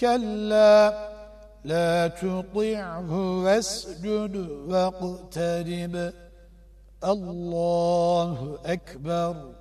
كلا لا تطعه واسجد واقترب. الله أكبر.